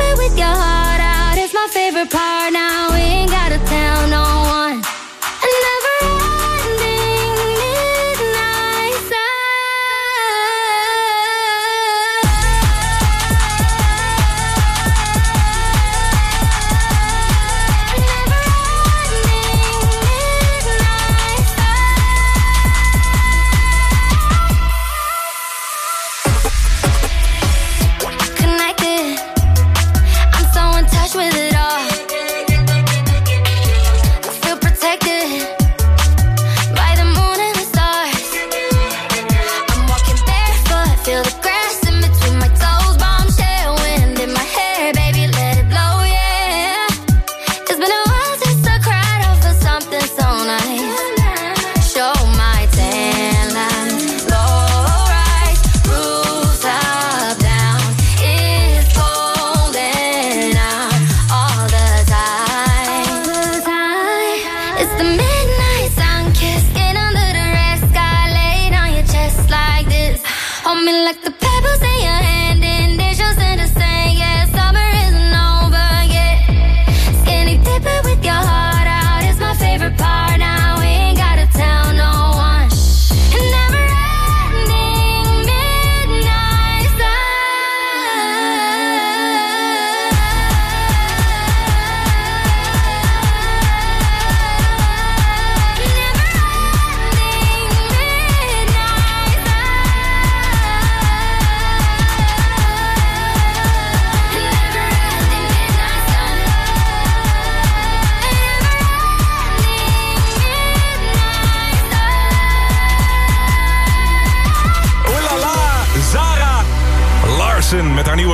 it with your heart out. It's my favorite part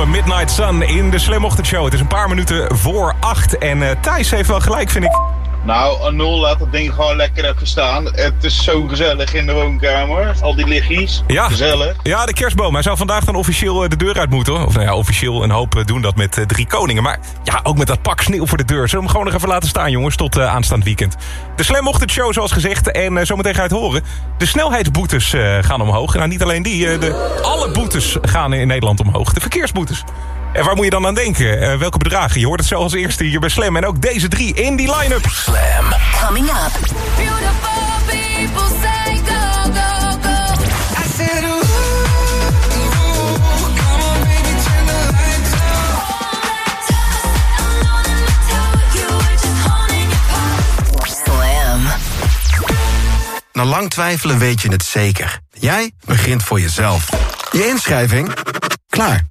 Midnight Sun in de Slam Ochtendshow. Het is een paar minuten voor acht en eh, Thijs heeft wel gelijk, vind ik. Nou, Anul laat dat ding gewoon lekker even staan. Het is zo gezellig in de woonkamer. Al die lichtjes. Ja. Gezellig. Ja, de kerstboom. Hij zou vandaag dan officieel eh, de deur uit moeten. Of nou ja, officieel een hoop eh, doen dat met eh, drie koningen. Maar ja, ook met dat pak sneeuw voor de deur. Zullen we hem gewoon nog even laten staan, jongens, tot aanstaand weekend. De Slam Ochtendshow, zoals gezegd. En eh, zometeen ga je het horen. De snelheidsboetes gaan omhoog. Nou, niet alleen die. de, alle boetes gaan in Nederland omhoog. De verkeersboetes. En waar moet je dan aan denken? Eh, welke bedragen? Je hoort het zo als eerste hier bij Slam. En ook deze drie in die line-up. Slam. Coming up. Beautiful people say go, go, go. I said, Slam. Na lang twijfelen weet je het zeker. Jij begint voor jezelf. Je inschrijving? Klaar.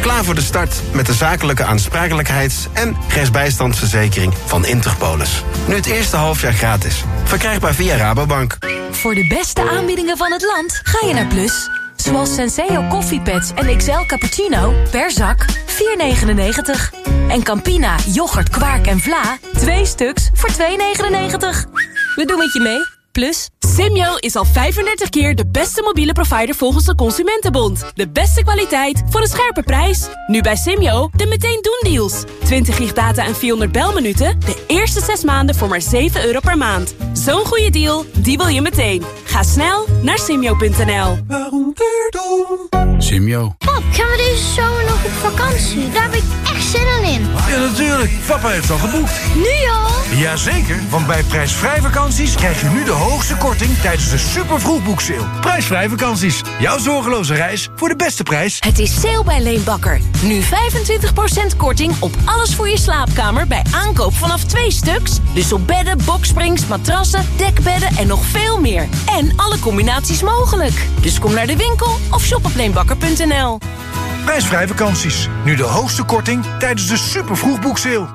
Klaar voor de start met de zakelijke aansprakelijkheids- en rechtsbijstandsverzekering van Interpolis. Nu het eerste halfjaar gratis. Verkrijgbaar via Rabobank. Voor de beste aanbiedingen van het land ga je naar Plus. Zoals Senseo koffiepads en XL cappuccino per zak 4,99. En Campina, yoghurt, kwark en vla 2 stuks voor 2,99. We doen het je mee, Plus. Simyo is al 35 keer de beste mobiele provider volgens de Consumentenbond. De beste kwaliteit voor een scherpe prijs. Nu bij Simyo de meteen doen deals. 20 gig data en 400 belminuten. De eerste 6 maanden voor maar 7 euro per maand. Zo'n goede deal, die wil je meteen. Ga snel naar simyo.nl. Simio. Pap, gaan we deze zomer nog op vakantie? Daar heb ik echt zin in. Ja, natuurlijk. Papa heeft al geboekt. Nu al? Jazeker, want bij prijsvrij vakanties krijg je nu de hoogste korting tijdens de super vroegboekseil. Prijsvrij vakanties. Jouw zorgeloze reis voor de beste prijs. Het is sale bij Leenbakker. Nu 25% korting op alles voor je slaapkamer bij aankoop vanaf twee stuks. Dus op bedden, boksprings, matrassen, dekbedden en nog veel meer. En alle combinaties mogelijk. Dus kom naar de winkel of shop op leenbakker.nl. Prijsvrij vakanties. Nu de hoogste korting tijdens de super vroegboekseil.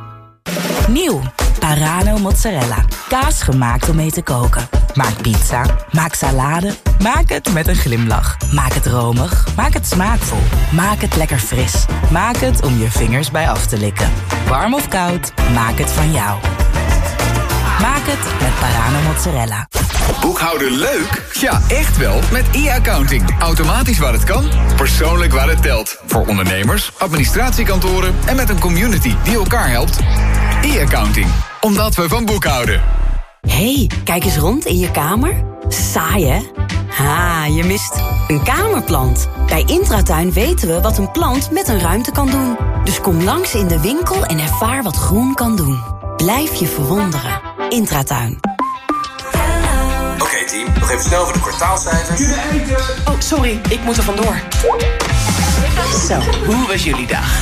Nieuw. Parano mozzarella. Kaas gemaakt om mee te koken. Maak pizza. Maak salade. Maak het met een glimlach. Maak het romig. Maak het smaakvol. Maak het lekker fris. Maak het om je vingers bij af te likken. Warm of koud, maak het van jou. Maak het met Parano mozzarella. Boekhouden leuk? Ja, echt wel. Met e-accounting. Automatisch waar het kan, persoonlijk waar het telt. Voor ondernemers, administratiekantoren en met een community die elkaar helpt. E-accounting. Omdat we van boekhouden. hey, kijk eens rond in je kamer. Saai, hè? Ha, je mist een kamerplant. Bij Intratuin weten we wat een plant met een ruimte kan doen. Dus kom langs in de winkel en ervaar wat groen kan doen. Blijf je verwonderen. Intratuin. Oké team, nog even snel voor de kwartaalcijfers. Oh, sorry, ik moet er vandoor. Zo, hoe was jullie dag?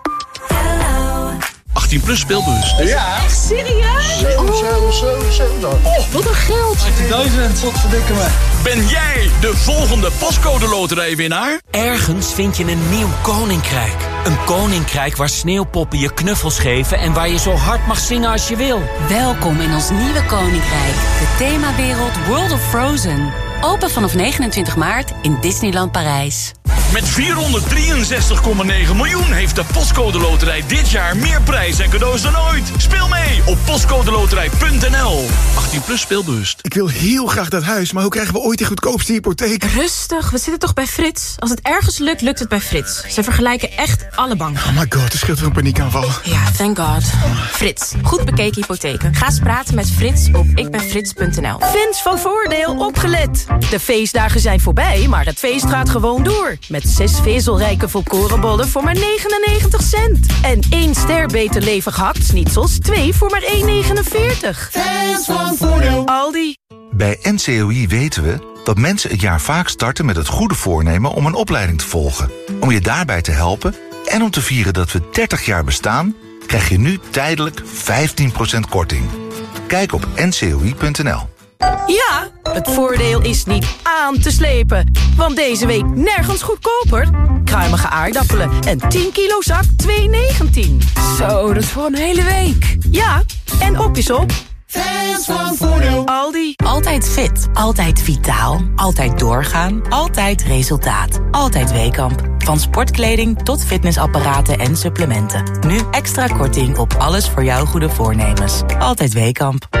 18 plus speelbus. Ja. Echt serieus? 7, 7, 7, 7. Oh, wat een geld. 18.000. Wat verdikken me. Ben jij de volgende postcode loterijwinnaar? Ergens vind je een nieuw koninkrijk. Een koninkrijk waar sneeuwpoppen je knuffels geven... en waar je zo hard mag zingen als je wil. Welkom in ons nieuwe koninkrijk. De themawereld World of Frozen. Open vanaf 29 maart in Disneyland Parijs. Met 463,9 miljoen heeft de Postcode Loterij dit jaar meer prijs en cadeaus dan ooit. Speel mee op postcodeloterij.nl. 18 plus speelbewust. Ik wil heel graag dat huis, maar hoe krijgen we ooit die goedkoopste hypotheek? Rustig, we zitten toch bij Frits? Als het ergens lukt, lukt het bij Frits. Ze vergelijken echt alle banken. Oh my god, er scheelt weer een paniekaanval. Ja, thank god. Frits, goed bekeken hypotheken. Ga eens praten met Frits op ikbenfrits.nl. Fans van Voordeel opgelet. De feestdagen zijn voorbij, maar het feest gaat gewoon door. Met zes vezelrijke volkorenbollen voor maar 99 cent. En één ster beter levig hakt zoals twee voor maar 1,49. Fans van Voordeel. Aldi. Bij NCOI weten we dat mensen het jaar vaak starten met het goede voornemen om een opleiding te volgen. Om je daarbij te helpen en om te vieren dat we 30 jaar bestaan, krijg je nu tijdelijk 15% korting. Kijk op ncoi.nl. Ja, het voordeel is niet aan te slepen. Want deze week nergens goedkoper. Kruimige aardappelen en 10 kilo zak 2,19. Zo, dat is voor een hele week. Ja, en op is op. Fans van Voordeel. Aldi. Altijd fit, altijd vitaal, altijd doorgaan, altijd resultaat. Altijd Weekamp. Van sportkleding tot fitnessapparaten en supplementen. Nu extra korting op alles voor jouw goede voornemens. Altijd Weekamp.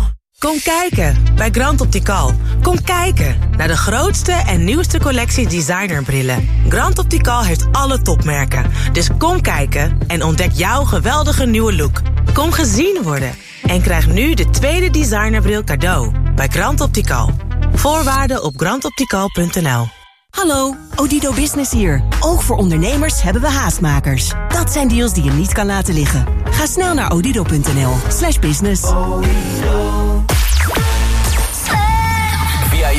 Kom kijken bij Grand Optical. Kom kijken naar de grootste en nieuwste collectie designerbrillen. Grand Optical heeft alle topmerken. Dus kom kijken en ontdek jouw geweldige nieuwe look. Kom gezien worden en krijg nu de tweede designerbril cadeau bij Grand Optical. Voorwaarden op grandoptical.nl Hallo, Odido Business hier. Ook voor ondernemers hebben we haastmakers. Dat zijn deals die je niet kan laten liggen. Ga snel naar odido.nl slash business.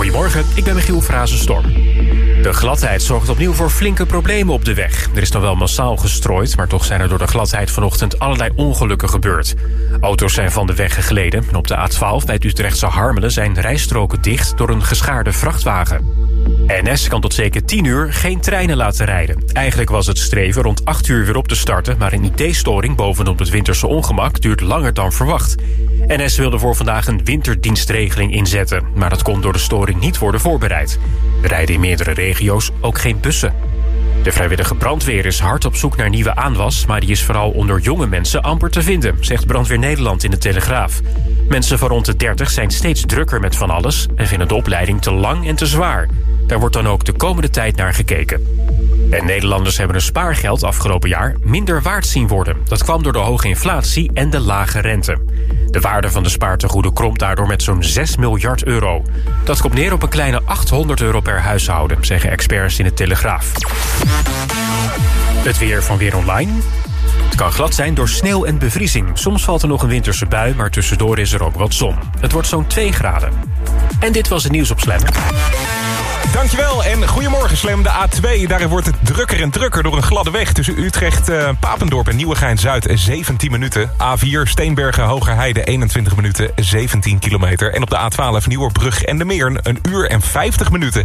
Goedemorgen, ik ben Michiel Frazenstorm. De gladheid zorgt opnieuw voor flinke problemen op de weg. Er is dan wel massaal gestrooid, maar toch zijn er door de gladheid vanochtend allerlei ongelukken gebeurd. Auto's zijn van de weg gegleden en op de A12 bij het Utrechtse Harmelen zijn rijstroken dicht door een geschaarde vrachtwagen. NS kan tot zeker 10 uur geen treinen laten rijden. Eigenlijk was het streven rond 8 uur weer op te starten... maar een IT-storing bovenop het winterse ongemak duurt langer dan verwacht. NS wilde voor vandaag een winterdienstregeling inzetten... maar dat kon door de storing niet worden voorbereid. Er rijden in meerdere regio's ook geen bussen. De vrijwillige brandweer is hard op zoek naar nieuwe aanwas... maar die is vooral onder jonge mensen amper te vinden... zegt Brandweer Nederland in de Telegraaf. Mensen van rond de 30 zijn steeds drukker met van alles... en vinden de opleiding te lang en te zwaar. Daar wordt dan ook de komende tijd naar gekeken. En Nederlanders hebben hun spaargeld afgelopen jaar minder waard zien worden. Dat kwam door de hoge inflatie en de lage rente. De waarde van de spaartegoeden kromt daardoor met zo'n 6 miljard euro. Dat komt neer op een kleine 800 euro per huishouden, zeggen experts in de Telegraaf. Het weer van Weer Online. Het kan glad zijn door sneeuw en bevriezing. Soms valt er nog een winterse bui, maar tussendoor is er ook wat zon. Het wordt zo'n 2 graden. En dit was het nieuws op Slam. Dankjewel en goedemorgen Slam. De A2, daar wordt het drukker en drukker door een gladde weg... tussen Utrecht, uh, Papendorp en Nieuwegein-Zuid, 17 minuten. A4, Steenbergen, Hogerheide, 21 minuten, 17 kilometer. En op de A12, Nieuwerbrug en de Meern, een uur en 50 minuten.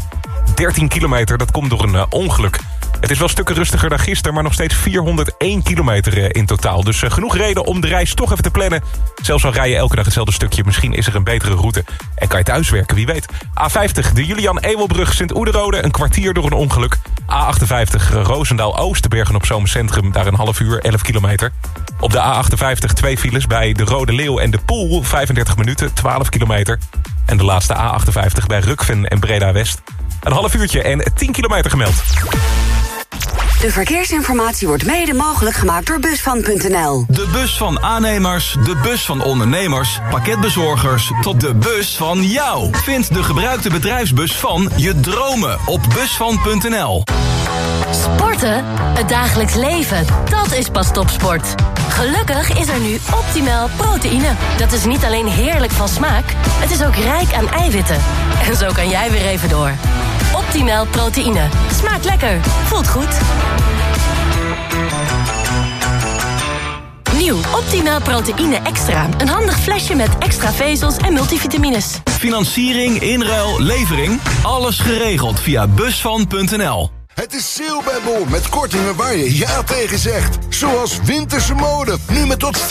13 kilometer, dat komt door een uh, ongeluk. Het is wel stukken rustiger dan gisteren, maar nog steeds 401 kilometer eh, in totaal. Dus uh, genoeg reden om de reis toch even te plannen. Zelfs al rij je elke dag hetzelfde stukje, misschien is er een betere route. En kan je thuiswerken, wie weet. A50, de Julian Ewelbrug, Sint-Oederode, een kwartier door een ongeluk. A58, Roosendaal Oost, Bergen op Zomer Centrum, daar een half uur, 11 kilometer. Op de A58 twee files bij de Rode Leeuw en de Poel, 35 minuten, 12 kilometer. En de laatste A58 bij Rukven en Breda West. Een half uurtje en 10 kilometer gemeld. De verkeersinformatie wordt mede mogelijk gemaakt door Busvan.nl. De bus van aannemers, de bus van ondernemers, pakketbezorgers... tot de bus van jou. Vind de gebruikte bedrijfsbus van je dromen op Busvan.nl. Sporten? Het dagelijks leven. Dat is pas topsport. Gelukkig is er nu optimaal proteïne. Dat is niet alleen heerlijk van smaak, het is ook rijk aan eiwitten. En zo kan jij weer even door. Optimaal proteïne. Smaakt lekker. Voelt goed. Nieuw Optimaal Proteïne Extra. Een handig flesje met extra vezels en multivitamines. Financiering, inruil, levering. Alles geregeld via busvan.nl. Het is sale bij Bol met kortingen waar je ja tegen zegt. Zoals winterse mode. Nu met tot 50%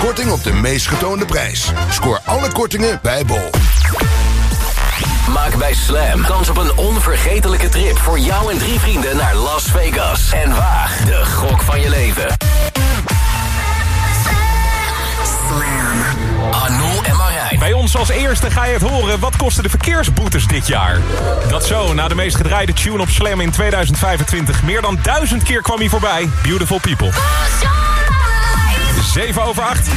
korting op de meest getoonde prijs. Scoor alle kortingen bij Bol. Maak bij Slam kans op een onvergetelijke trip voor jou en drie vrienden naar Las Vegas. En waag de gok van je leven. Slam. Anou en Marijn. Bij ons als eerste ga je het horen. Wat kosten de verkeersboetes dit jaar? Dat zo, na de meest gedraaide tune op Slam in 2025. Meer dan duizend keer kwam hij voorbij. Beautiful People. 7 over 8.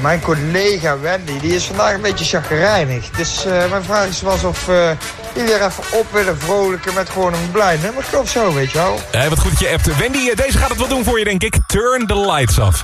Mijn collega Wendy, die is vandaag een beetje chagrijnig. Dus eh, mijn vraag is was of uh, jullie er even op willen vrolijken met gewoon een blij nummer of zo, weet je wel. Hey, wat goed dat je appt. Wendy, deze gaat het wel doen voor je, denk ik. Turn the lights off.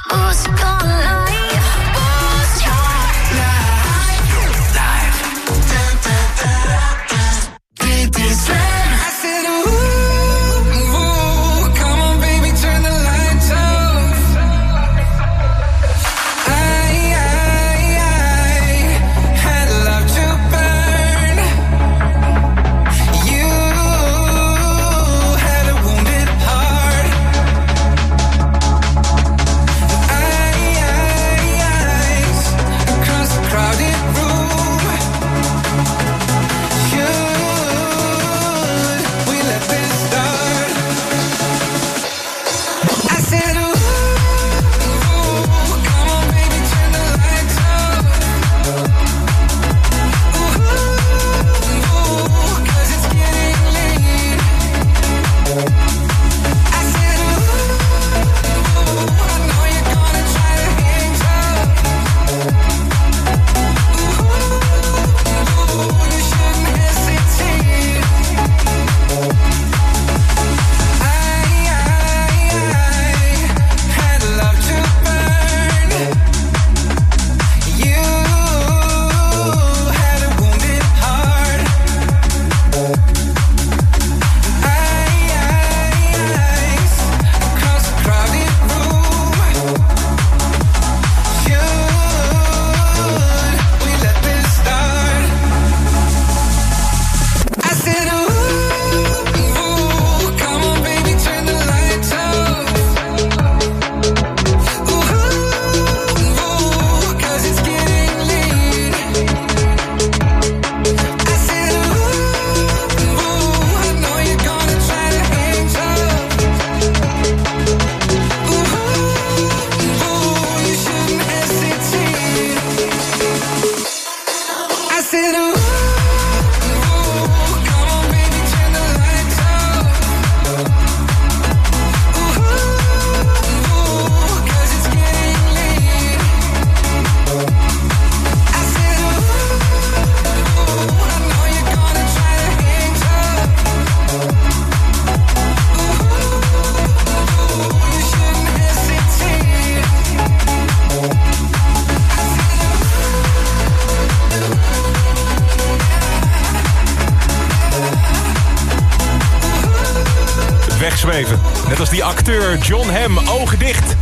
John Ham, ogen dicht.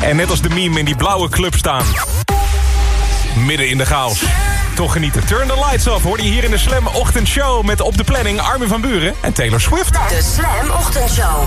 En net als de meme in die blauwe club staan. Midden in de chaos. Toch genieten. Turn the lights off hoor je hier in de Slam Ochtendshow... met op de planning Armin van Buren en Taylor Swift. De Slam Ochtendshow.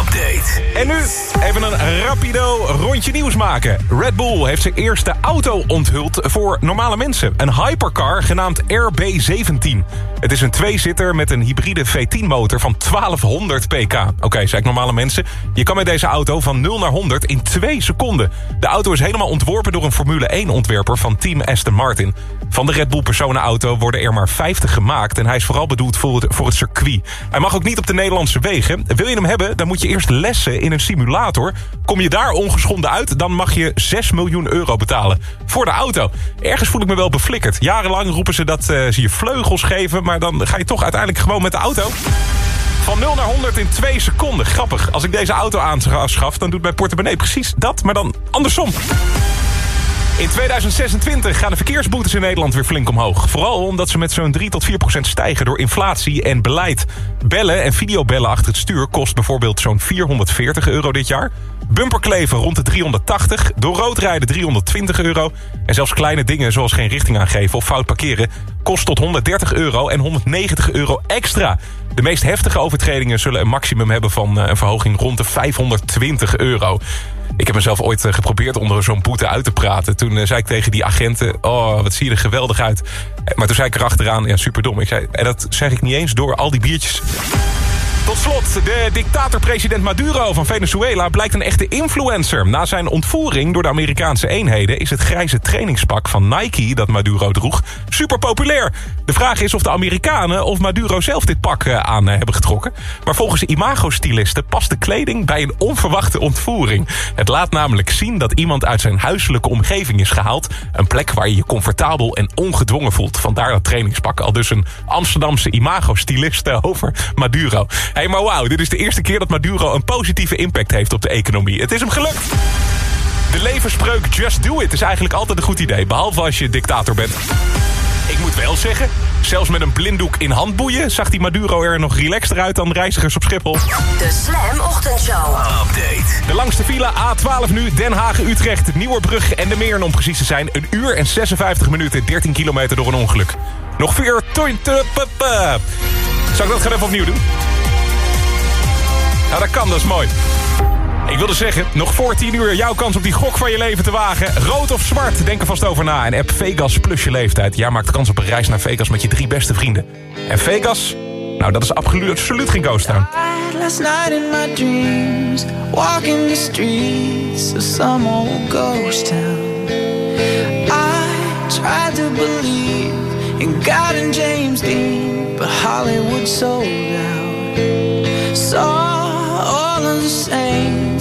Update. En nu even een rapido rondje nieuws maken. Red Bull heeft zijn eerste auto onthuld voor normale mensen. Een hypercar genaamd RB17. Het is een tweezitter met een hybride V10-motor van 1200 pk. Oké, okay, zei ik normale mensen. Je kan met deze auto van 0 naar 100 in 2 seconden. De auto is helemaal ontworpen door een Formule 1-ontwerper van team Aston Martin. Van de Red Bull personenauto worden er maar 50 gemaakt... en hij is vooral bedoeld voor het, circuit. Hij mag ook niet op de Nederlandse wegen. Wil je hem hebben, dan moet je eerst lessen in een simulator. Kom je daar ongeschonden uit, dan mag je 6 miljoen euro betalen voor de auto. Ergens voel ik me wel beflikkerd. Jarenlang roepen ze dat uh, ze je vleugels geven... maar dan ga je toch uiteindelijk gewoon met de auto... Van 0 naar 100 in 2 seconden. Grappig. Als ik deze auto aanschaf, dan doet mijn portemonnee precies dat, maar dan andersom. In 2026 gaan de verkeersboetes in Nederland weer flink omhoog. Vooral omdat ze met zo'n 3 tot 4 procent stijgen door inflatie en beleid. Bellen en videobellen achter het stuur kost bijvoorbeeld zo'n 440 euro dit jaar. Bumperkleven rond de 380, door rood rijden 320 euro... en zelfs kleine dingen zoals geen richting aangeven of fout parkeren... kost tot 130 euro en 190 euro extra. De meest heftige overtredingen zullen een maximum hebben van een verhoging rond de 520 euro. Ik heb mezelf ooit geprobeerd onder zo'n boete uit te praten. Toen zei ik tegen die agenten, oh, wat zie je er geweldig uit. Maar toen zei ik erachteraan, ja, superdom. Ik zei, en dat zeg ik niet eens door al die biertjes Tot slot, de dictator-president Maduro van Venezuela blijkt een echte influencer. Na zijn ontvoering door de Amerikaanse eenheden... is het grijze trainingspak van Nike dat Maduro droeg super populair. De vraag is of de Amerikanen of Maduro zelf dit pak eh, aan eh, hebben getrokken. Maar volgens imago-stylisten past de kleding bij een onverwachte ontvoering. Het laat namelijk zien dat iemand uit zijn huiselijke omgeving is gehaald. Een plek waar je je comfortabel en ongedwongen voelt. Vandaar dat trainingspak. Al dus een Amsterdamse imago-stylist eh, over Maduro. Hé, hey, maar wauw, dit is de eerste keer dat Maduro een positieve impact heeft op de economie. Het is hem gelukt. De levenspreuk Just Do It is eigenlijk altijd een goed idee. Behalve als je dictator bent. Ik moet wel zeggen, zelfs met een blinddoek in handboeien... zag die Maduro er nog relaxter uit dan reizigers op Schiphol. De Slam Ochtendshow. Update. De langste file A12 nu, Den Haag-Utrecht, Nieuwerbrug en de Meern om precies te zijn. Een uur en 56 minuten, 13 kilometer door een ongeluk. Nog vier... Zal ik dat gaan even opnieuw doen? Nou, dat kan, dat is mooi. Ik wilde zeggen, nog voor 10 uur jouw kans op die gok van je leven te wagen. Rood of zwart, denk er vast over na. En app Vegas plus je leeftijd. Jij maakt kans op een reis naar Vegas met je drie beste vrienden. En Vegas, nou dat is absoluut, geen ghost town. I to believe in God and James Dean, but Hollywood sold out.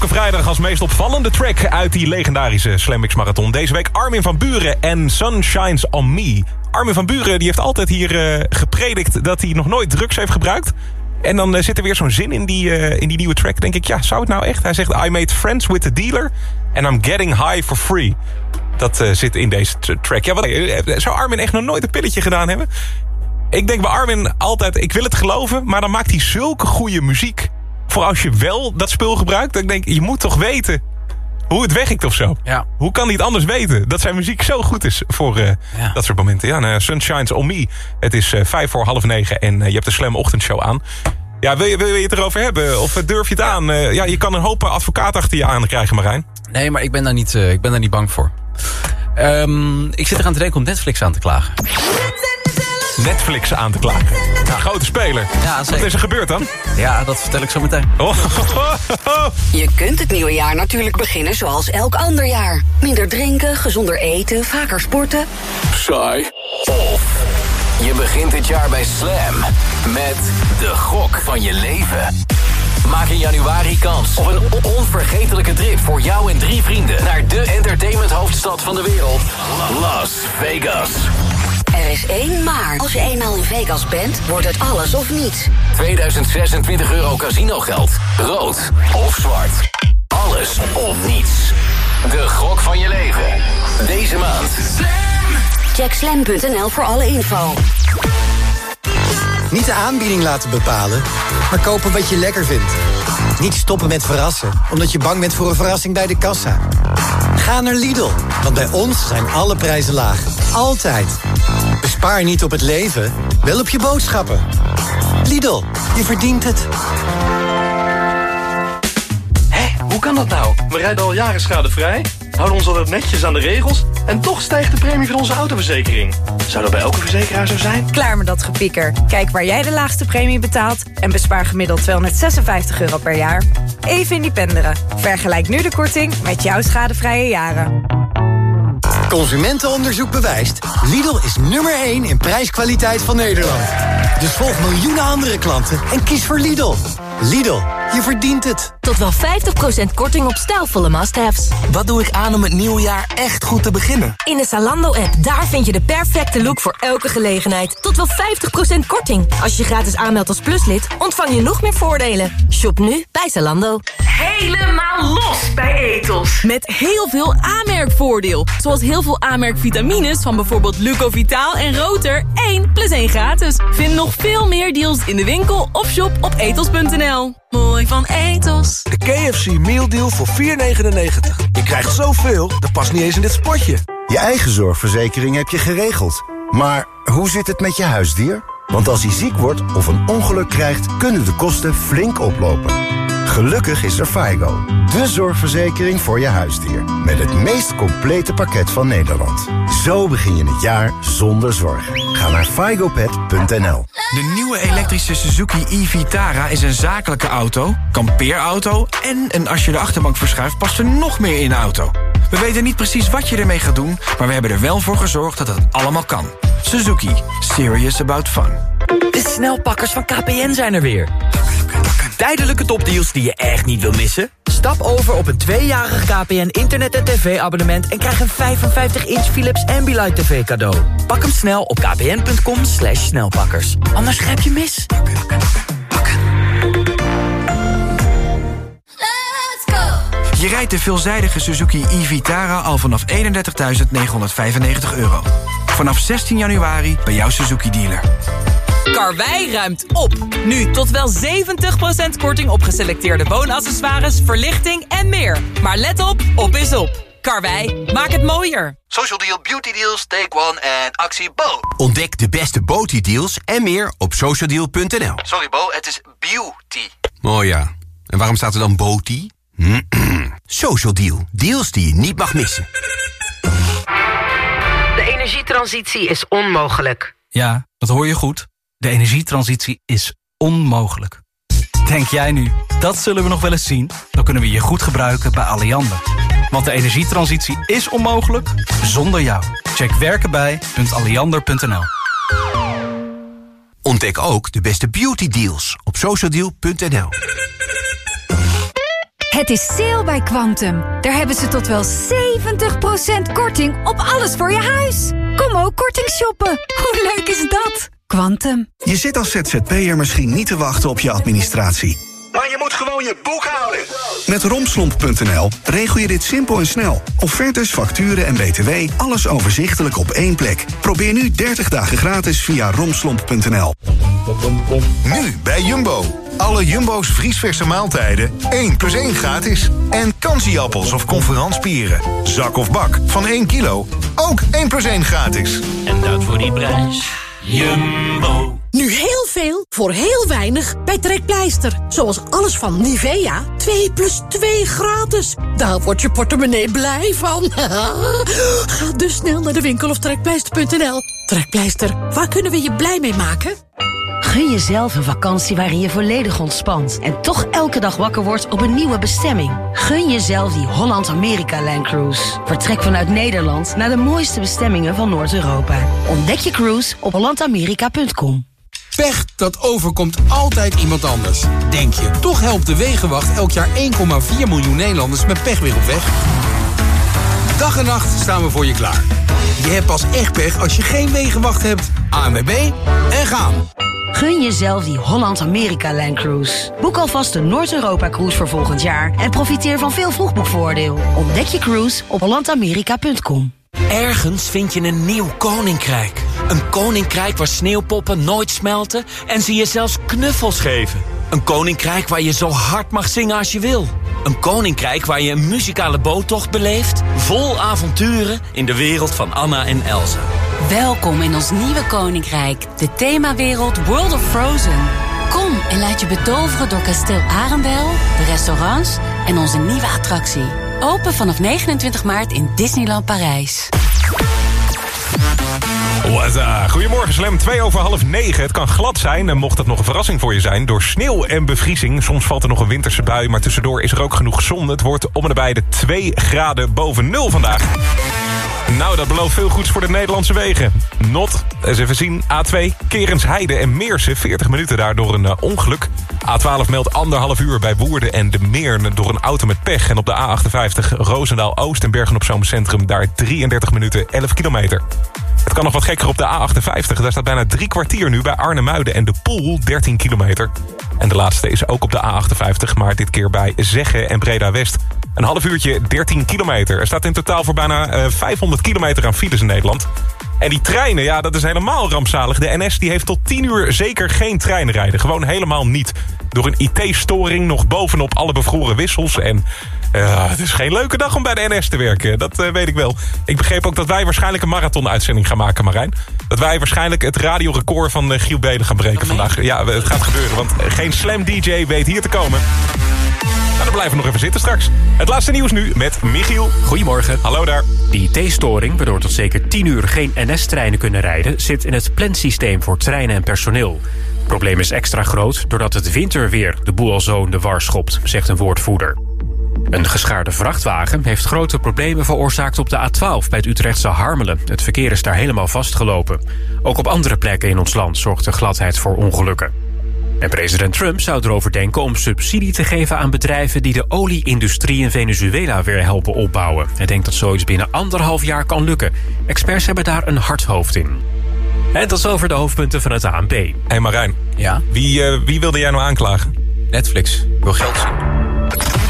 elke vrijdag als meest opvallende track uit die legendarische slammixmarathon Marathon. Deze week Armin van Buren en Sunshines On Me. Armin van Buren die heeft altijd hier eh, gepredikt dat hij nog nooit drugs heeft gebruikt. En dan eh, zit er weer zo'n zin in die, eh, in die nieuwe track. Denk ik, ja, zou het nou echt? Hij zegt, I made friends with the dealer and I'm getting high for free. Dat zit in deze track. Ja, wat, zou Armin echt nog nooit een pilletje gedaan hebben? Ik denk bij Armin altijd, ik wil het geloven, maar dan maakt hij zulke goede muziek. Voor als je wel dat spul gebruikt... dan denk ik, je moet toch weten hoe het werkt of zo. Ja. Hoe kan hij het anders weten? Dat zijn muziek zo goed is voor eh, dat soort momenten. Ja, nou, Sun Shines On Me. Het is eh, vijf voor half negen en eh, je hebt de Slam ochtendshow aan. Ja, wil je, wil je het erover hebben? Of durf je het aan? Ja, je kan een hoop advocaat achter je aan krijgen, Marijn. Nee, maar ik ben daar niet, ik ben daar niet bang voor. Ehm, ik zit eraan te denken om Netflix aan te klagen. Netflix aan te klagen. Ja, grote speler. Ja, Wat is er gebeurd dan? Ja, dat vertel ik zo meteen. Oh, Je kunt het nieuwe jaar natuurlijk beginnen zoals elk ander jaar. Minder drinken, gezonder eten, vaker sporten. Saai. Of je begint het jaar bij Slam met de gok van je leven. Maak in januari kans op een on- onvergetelijke trip voor jou en drie vrienden naar de entertainment hoofdstad van de wereld, Las Vegas. Er is één maar. Als je eenmaal in Vegas bent, wordt het alles of niets. 2026 euro casino geld, rood of zwart. Alles of niets. De gok van je leven. Deze maand. Check slam.nl voor alle info. Niet de aanbieding laten bepalen, maar kopen wat je lekker vindt. Niet stoppen met verrassen, omdat je bang bent voor een verrassing bij de kassa. Ga naar Lidl, want bij ons zijn alle prijzen laag. Altijd. Bespaar niet op het leven, wel op je boodschappen. Lidl, je verdient het. Hoe kan dat nou? We rijden al jaren schadevrij, houden ons altijd netjes aan de regels... en toch stijgt de premie van onze autoverzekering. Zou dat bij elke verzekeraar zo zijn? Klaar met dat gepieker. Kijk waar jij de laagste premie betaalt en bespaar gemiddeld 256 euro per jaar. Even independeren. Vergelijk nu de korting met jouw schadevrije jaren. Consumentenonderzoek bewijst. Lidl is nummer 1 in prijskwaliteit van Nederland. Dus volg miljoenen andere klanten en kies voor Lidl. Lidl, je verdient het. Tot wel 50% korting op stijlvolle must-haves. Wat doe ik aan om het nieuwe jaar echt goed te beginnen? In de Zalando-app, daar vind je de perfecte look voor elke gelegenheid. Tot wel 50% korting. Als je gratis aanmeldt als pluslid, ontvang je nog meer voordelen. Shop nu bij Zalando. Helemaal los bij Etos. Met heel veel aanmerkvoordeel. Zoals heel veel aanmerkvitamines van bijvoorbeeld Lucovitaal en Roter. 1 plus 1 gratis. Vind nog veel meer deals in de winkel of shop op etos.nl. Mooi van Etos. De KFC Meal Deal voor 4,99. Je krijgt zoveel, dat past niet eens in dit spotje. Je eigen zorgverzekering heb je geregeld. Maar hoe zit het met je huisdier? Want als hij ziek wordt of een ongeluk krijgt, kunnen de kosten flink oplopen. Gelukkig is er FIGO, de zorgverzekering voor je huisdier. Met het meest complete pakket van Nederland. Zo begin je het jaar zonder zorgen. Ga naar figopet.nl De nieuwe elektrische Suzuki e-Vitara is een zakelijke auto, kampeerauto... en een als je de achterbank verschuift past er nog meer in de auto. We weten niet precies wat je ermee gaat doen... maar we hebben er wel voor gezorgd dat het allemaal kan. Suzuki. Serious about fun. De snelpakkers van KPN zijn er weer. Tijdelijke topdeals die je echt niet wil missen? Stap over op een tweejarig KPN internet- en tv-abonnement... en krijg een 55-inch Philips Ambilight TV cadeau. Pak hem snel op kpn.com slash snelpakkers. Anders grijp je mis. Je rijdt de veelzijdige Suzuki e-Vitara al vanaf 31.995 euro. Vanaf 16 januari bij jouw Suzuki-dealer. Karwei ruimt op. Nu tot wel 70% korting op geselecteerde woonaccessoires, verlichting en meer. Maar let op, op is op. Karwei, maak het mooier. Social Deal, Beauty Deals, Take One en actie Bo. Ontdek de beste beauty deals en meer op socialdeal.nl. Sorry Bo, het is beauty. Oh ja. En waarom staat er dan Boti? Social Deal, deals die je niet mag missen. De energietransitie is onmogelijk. Ja, dat hoor je goed. De energietransitie is onmogelijk. Denk jij nu, dat zullen we nog wel eens zien? Dan kunnen we je goed gebruiken bij Alliander. Want de energietransitie is onmogelijk zonder jou. Check werkenbij.alliander.nl Ontdek ook de beste beauty deals op socialdeal.nl. Het is sale bij Quantum. Daar hebben ze tot wel 70% korting op alles voor je huis. Kom ook korting shoppen. Hoe leuk is dat? Quantum. Je zit als ZZP'er misschien niet te wachten op je administratie. Maar je moet gewoon je boek houden. Met romslomp.nl regel je dit simpel en snel. Offertes, facturen en btw, alles overzichtelijk op één plek. Probeer nu 30 dagen gratis via romslomp.nl. Nu bij Jumbo. Alle Jumbo's vriesverse maaltijden 1 plus 1 gratis. En kansieappels of conferanspieren. Zak of bak van 1 kilo. Ook 1 plus 1 gratis. En dat voor die prijs. Jumbo. Nu heel veel voor heel weinig bij Trekpleister. Zoals alles van Nivea. 2 plus 2 gratis. Daar wordt je portemonnee blij van. Ga dus snel naar de winkel of trekpleister.nl. Trekpleister, waar kunnen we je blij mee maken? Gun jezelf een vakantie waarin je volledig ontspant... en toch elke dag wakker wordt op een nieuwe bestemming. Gun jezelf die Holland-Amerika-Line Cruise. Vertrek vanuit Nederland naar de mooiste bestemmingen van Noord-Europa. Ontdek je cruise op hollandamerika.com. Pech, dat overkomt altijd iemand anders. Denk je, toch helpt de Wegenwacht elk jaar 1,4 miljoen Nederlanders met pech weer op weg? Dag en nacht staan we voor je klaar. Je hebt pas echt pech als je geen Wegenwacht hebt. ANWB en gaan. Gun jezelf die Holland-Amerika-Line Cruise. Boek alvast de Noord-Europa-cruise voor volgend jaar... en profiteer van veel vroegboekvoordeel. Ontdek je cruise op hollandamerika.com. Ergens vind je een nieuw koninkrijk. Een koninkrijk waar sneeuwpoppen nooit smelten... en ze je zelfs knuffels geven. Een koninkrijk waar je zo hard mag zingen als je wil. Een koninkrijk waar je een muzikale boottocht beleeft... vol avonturen in de wereld van Anna en Elsa. Welkom in ons nieuwe koninkrijk, de themawereld World of Frozen. Kom en laat je betoveren door kasteel Arendel, de restaurants en onze nieuwe attractie. Open vanaf 29 maart in Disneyland Parijs. What's? Goedemorgen Slam, 2 over half 9. Het kan glad zijn en mocht dat nog een verrassing voor je zijn... door sneeuw en bevriezing. Soms valt er nog een winterse bui, maar tussendoor is er ook genoeg zon. Het wordt om en nabij de 2 graden boven nul vandaag. Nou, dat belooft veel goeds voor de Nederlandse wegen. Not, eens even zien, A2, Kerensheide en Meersen... 40 minuten daar door een uh, ongeluk. A12 meldt anderhalf uur bij Woerden en de Meern... door een auto met pech. En op de A58 Roosendaal-Oost en Bergen op Zoom Centrum... daar 33 minuten, 11 kilometer. Het kan nog wat gekker op de A58. Daar staat bijna drie kwartier nu bij Arnhemuiden en de Poel, 13 kilometer. En de laatste is ook op de A58, maar dit keer bij Zeggen en Breda-West. Een half uurtje, 13 kilometer. Er staat in totaal voor bijna uh, 500 kilometer aan files in Nederland. En die treinen, ja, dat is helemaal rampzalig. De NS die heeft tot 10 uur zeker geen treinen rijden. Gewoon helemaal niet. Door een IT-storing nog bovenop alle bevroren wissels. En uh, het is geen leuke dag om bij de NS te werken. Dat uh, weet ik wel. Ik begreep ook dat wij waarschijnlijk een marathon-uitzending gaan maken, Marijn. Dat wij waarschijnlijk het radiorecord van uh, Giel Belen gaan breken vandaag. Ja, het gaat gebeuren, want geen slam DJ weet hier te komen. Nou, dan blijven we nog even zitten straks. Het laatste nieuws nu met Michiel. Goedemorgen. Hallo daar. Die IT-storing, waardoor tot zeker 10 uur geen NS-treinen kunnen rijden... zit in het plansysteem voor treinen en personeel. Het probleem is extra groot doordat het winterweer de boel al zo in de war schopt, zegt een woordvoerder. Een geschaarde vrachtwagen heeft grote problemen veroorzaakt op de A12 bij het Utrechtse Harmelen. Het verkeer is daar helemaal vastgelopen. Ook op andere plekken in ons land zorgt de gladheid voor ongelukken. En president Trump zou erover denken om subsidie te geven aan bedrijven... die de olieindustrie in Venezuela weer helpen opbouwen. Hij denkt dat zoiets binnen anderhalf jaar kan lukken. Experts hebben daar een hard hoofd in. En tot zover de hoofdpunten van het ANP. Hé hey Marijn, ja? wie, uh, wie wilde jij nou aanklagen? Netflix. Ik wil geld zien.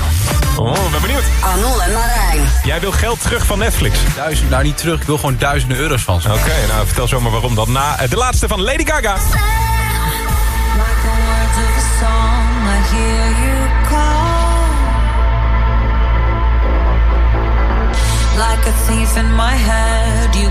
Oh, ik ben benieuwd. Arnold en Marijn. Jij wil geld terug van Netflix? Duizend, nou niet terug. Ik wil gewoon duizenden euro's van ze. Oké, okay, nou vertel zomaar waarom dan. Na de laatste van Lady Gaga. Like a thief in my head, you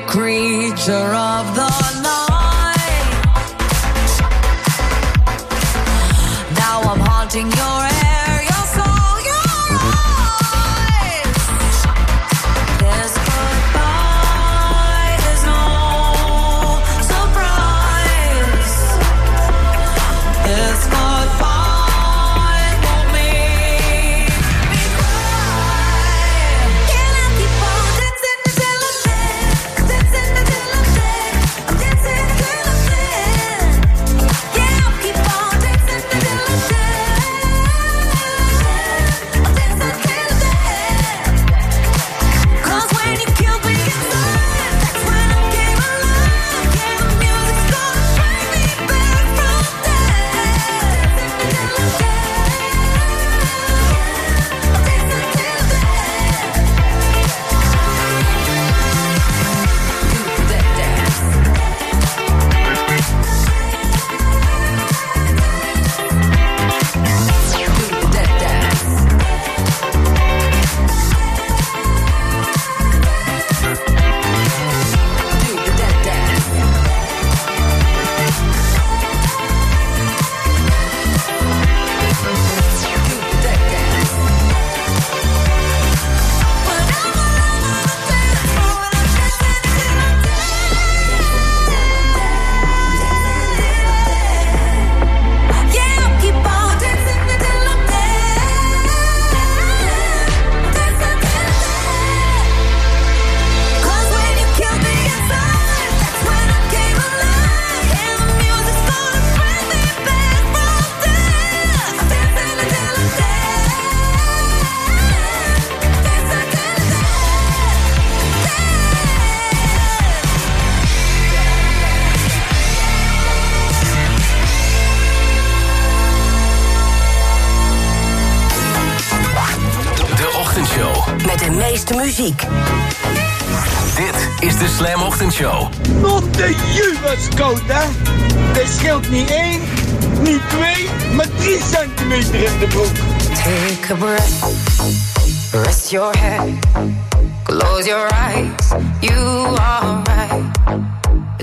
Creature of the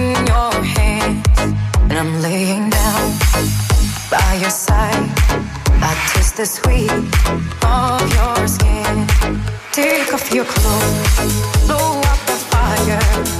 in your hands? And I'm laying down by your side. I taste the sweet of your skin. Take off your clothes, blow up the fire.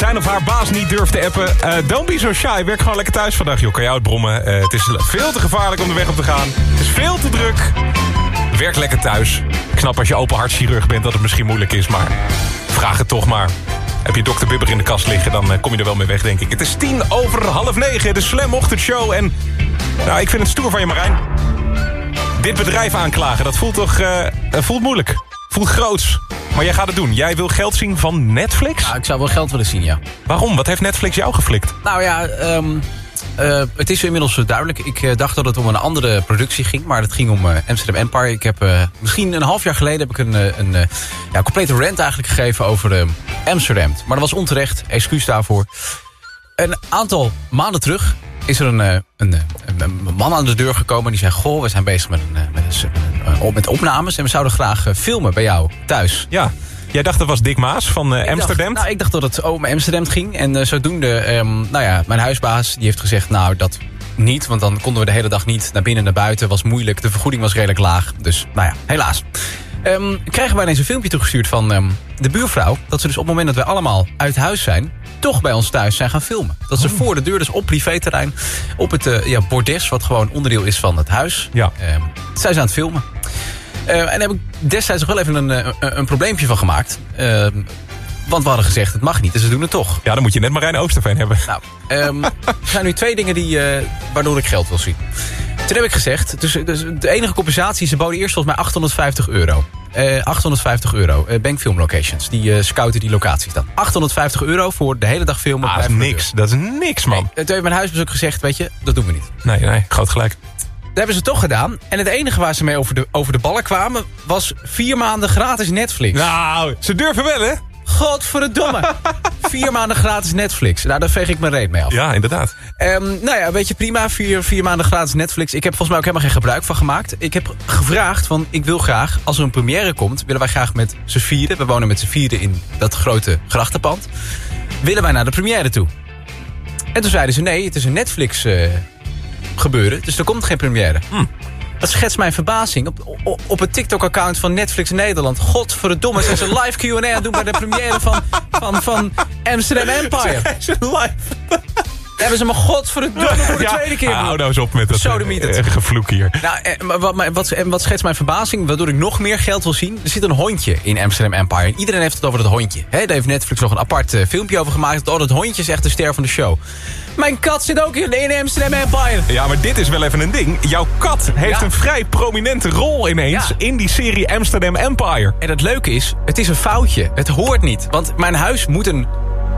Zijn of haar baas niet durft te appen. Uh, don't be so shy. Werk gewoon lekker thuis vandaag, joh. Kan je uitbrommen. Uh, het is veel te gevaarlijk om de weg op te gaan. Het is veel te druk. Werk lekker thuis. Knap als je open hartchirurg bent dat het misschien moeilijk is, maar vraag het toch maar. Heb je dokter Bibber in de kast liggen, dan uh, kom je er wel mee weg, denk ik. Het is tien over half negen, de Slam Ochtendshow. En nou, ik vind het stoer van je, Marijn. Dit bedrijf aanklagen, dat voelt toch uh, voelt moeilijk. Voelt groots. Maar jij gaat het doen. Jij wil geld zien van Netflix? Ja, ik zou wel geld willen zien, ja. Waarom? Wat heeft Netflix jou geflikt? Nou ja, um, uh, het is inmiddels duidelijk. Ik uh, dacht dat het om een andere productie ging. Maar het ging om uh, Amsterdam Empire. Ik heb misschien een half jaar geleden heb ik een, een ja, complete rant eigenlijk gegeven over Amsterdam. Maar dat was onterecht. Excuus daarvoor. Een aantal maanden terug is er een, een, een, een, man aan de deur gekomen. Die zei, goh, we zijn bezig met, een, met, een, met opnames. En we zouden graag filmen bij jou thuis. Ja. Jij dacht dat was Dick Maas van uh, Amsterdam? Dacht, nou, ik dacht dat het om Amsterdam ging. En uh, zodoende, um, nou ja, mijn huisbaas die heeft gezegd... nou, dat niet, want dan konden we de hele dag niet naar binnen naar buiten. was moeilijk, de vergoeding was redelijk laag. Dus, nou ja, helaas. Um, krijgen wij ineens een filmpje toegestuurd van um, de buurvrouw... dat ze dus op het moment dat wij allemaal uit huis zijn... toch bij ons thuis zijn gaan filmen. Dat ze oh. voor de deur, dus op privéterrein... op het uh, ja, bordes, wat gewoon onderdeel is van het huis... Ja. zij zijn aan het filmen. Uh, en daar heb ik destijds nog wel even een, een, een probleempje van gemaakt. Uh, want we hadden gezegd, het mag niet, dus ze doen het toch. Ja, dan moet je net Marijn Oosterveen hebben. Nou, um, er zijn nu twee dingen die, uh, waardoor ik geld wil zien. Toen heb ik gezegd, dus, dus de enige compensatie... ze boden eerst volgens mij 850 euro. Uh, 850 euro, uh, Bank Film Locations. Die uh, scouten die locaties dan. 850 euro voor de hele dag filmen. Ah, dat is niks, dat is niks, man. Nee, toen heeft mijn huisbezoek gezegd, weet je, dat doen we niet. Nee, nee, groot gelijk. Dat hebben ze toch gedaan. En het enige waar ze mee over de, over de ballen kwamen... was vier maanden gratis Netflix. Nou, ze durven wel, hè? Godverdomme. vier maanden gratis Netflix. Nou, daar veeg ik mijn reet mee af. Ja, inderdaad. Um, nou ja, weet je, prima. Vier, vier maanden gratis Netflix. Ik heb volgens mij ook helemaal geen gebruik van gemaakt. Ik heb gevraagd van, ik wil graag, als er een première komt... willen wij graag met z'n vieren... we wonen met z'n vieren in dat grote grachtenpand... willen wij naar de première toe. En toen zeiden ze, nee, het is een Netflix... Uh, gebeuren. Dus er komt geen première. Hm. Dat schetst mijn verbazing. Op, op, het TikTok-account van Netflix Nederland. Godverdomme, zijn ze live Q&A aan doen bij de première van, van, van Amsterdam Empire. Live? Hebben ze me godverdomme voor de ja, tweede keer. Hou nou eens op met dat uh, gevloek hier. Nou, en wat, wat, en wat schetst mijn verbazing, waardoor ik nog meer geld wil zien. Er zit een hondje in Amsterdam Empire. En iedereen heeft het over dat hondje. He, daar heeft Netflix nog een apart uh, filmpje over gemaakt. Oh, dat hondje is echt de ster van de show. Mijn kat zit ook in, in Amsterdam Empire. Ja, maar dit is wel even een ding. Jouw kat heeft ja. een vrij prominente rol ineens ja. in die serie Amsterdam Empire. En het leuke is, het is een foutje. Het hoort niet. Want mijn huis moet een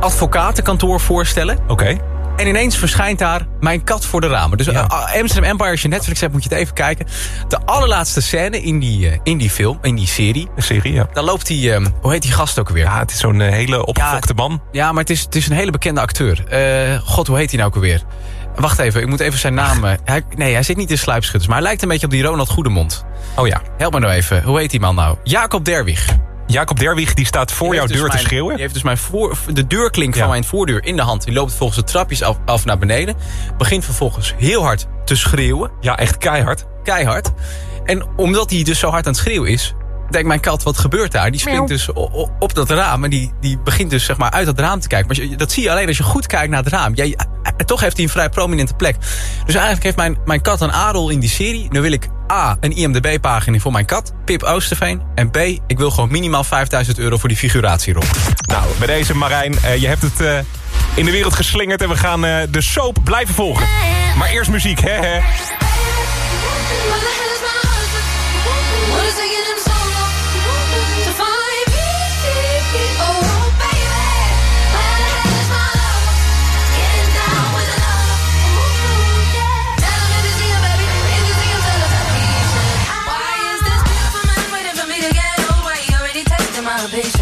advocatenkantoor voorstellen. Oké. Okay. En ineens verschijnt daar mijn kat voor de ramen. Dus ja. Amsterdam Empire, als je Netflix hebt, moet je het even kijken. De allerlaatste scène in die, uh, in die film, in die serie. De serie, ja. Daar loopt die, um, hoe heet die gast ook weer? Ja, het is zo'n uh, hele opgefokte ja, man. Ja, maar het is, het is een hele bekende acteur. Uh, God, hoe heet hij nou ook alweer? Wacht even, ik moet even zijn naam... Hij, nee, hij zit niet in Sluipschutters, maar hij lijkt een beetje op die Ronald Goedemond. Oh ja. Help me nou even, hoe heet die man nou? Jacob Derwig. Jacob Derwig die staat voor die jouw dus deur mijn, te schreeuwen. Die heeft dus mijn voor, de deurklink ja. van mijn voordeur in de hand. Die loopt volgens de trapjes af, af, naar beneden. Begint vervolgens heel hard te schreeuwen. Ja, echt keihard. Keihard. En omdat hij dus zo hard aan het schreeuwen is... denkt mijn kat, wat gebeurt daar? Die springt dus op, dat raam en die, die begint dus zeg maar uit dat raam te kijken. Maar dat zie je alleen als je goed kijkt naar het raam. Jij, toch heeft hij een vrij prominente plek. Dus eigenlijk heeft mijn, mijn kat een A-rol in die serie. Nu wil ik A, een IMDB-pagina voor mijn kat, Pip Oosterveen. En B, ik wil gewoon minimaal 5000 euro voor die figuratierol. Nou, bij deze Marijn, uh, je hebt het uh, in de wereld geslingerd... en we gaan uh, de soap blijven volgen. Maar eerst muziek, hè hè. Friends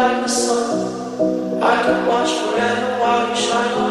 like the sun. I could watch forever while you shine.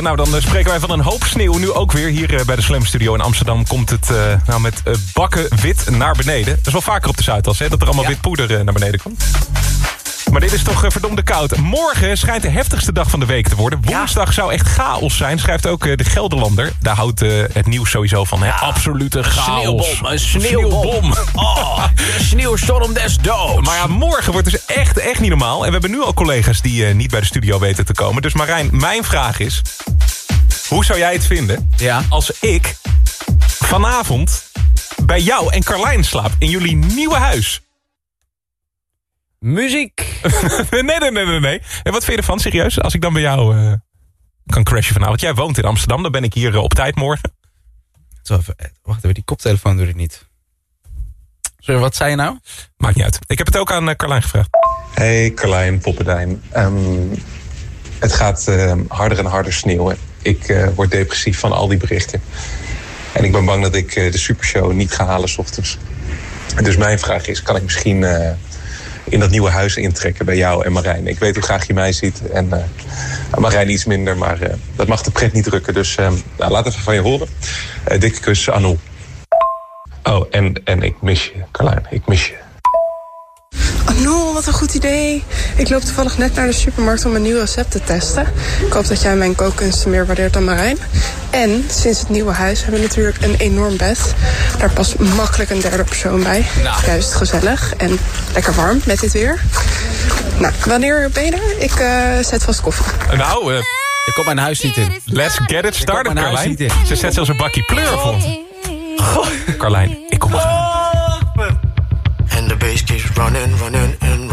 Nou, dan eh, spreken wij van een hoop sneeuw. Nu ook weer hier eh, bij de Slam Studio in Amsterdam komt het eh, nou, met bakken wit naar beneden. Dat is wel vaker op de Zuidas, hè, dat er allemaal wit poeder naar beneden komt. Maar dit is toch eh, verdomde koud. Morgen schijnt de heftigste dag van de week te worden. Woensdag zou echt chaos zijn, schrijft ook eh, de Gelderlander. Daar houdt eh, het nieuws sowieso van. Hè? Absolute chaos. Sneeuwbom, een sneeuwbom. Oh, de sneeuwstorm des doods. Maar ja, morgen wordt dus echt, echt niet normaal. En we hebben nu al collega's die niet bij de studio weten te komen. Dus Marijn, mijn vraag is... Hoe zou jij het vinden als ik vanavond bij jou en Carlijn slaap in jullie nieuwe huis? Muziek. nee, nee, nee, nee, nee. En wat vind je ervan, serieus? Als ik dan bij jou eh, kan crashen vanavond. Jij woont in Amsterdam, dan ben ik hier eh, op tijd morgen. Zo, even, eh, wacht even, die koptelefoon doet het niet. Sorry, wat zei je nou? Maakt niet uit. Ik heb het ook aan Carlijn gevraagd. Hey Carlijn, Poppendijn. Ehm, het gaat ehm, harder en harder sneeuwen. Ik eh, word depressief van al die berichten. En ik ben bang dat ik eh, de supershow niet ga halen s ochtends. Dus mijn vraag is, kan ik misschien eh, in dat nieuwe huis intrekken bij jou en Marijn? Ik weet hoe graag je mij ziet. En eh, Marijn iets minder, maar eh, dat mag de pret niet drukken. Dus ehm, nou, laat even van je horen. Eh, dikke kus, Anou. Oh, en, en ik mis je, Carlijn. Ik mis je. Oh, wat een goed idee. Ik loop toevallig net naar de supermarkt om een nieuw recept te testen. Ik hoop dat jij mijn kookkunsten meer waardeert dan Marijn. En sinds het nieuwe huis hebben we natuurlijk een enorm bed. Daar past makkelijk een derde persoon bij. Nou. Juist gezellig en lekker warm met dit weer. Nou, wanneer ben je er? Ik eh, zet vast koffie. Nou, eh, ik kom mijn huis niet in. Let's get it started, Carlijn. Ze zet zelfs een bakje pleur voor. Goh, Carlijn, ik kom er. And the bass keeps running, running,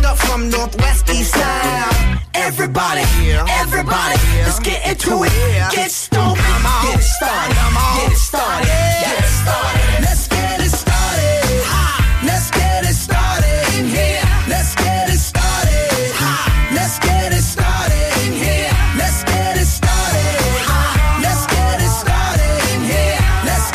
it up from northwest east side. Everybody, everybody, let's get into it. Get stoked, get it started, get it started, get it started. Let's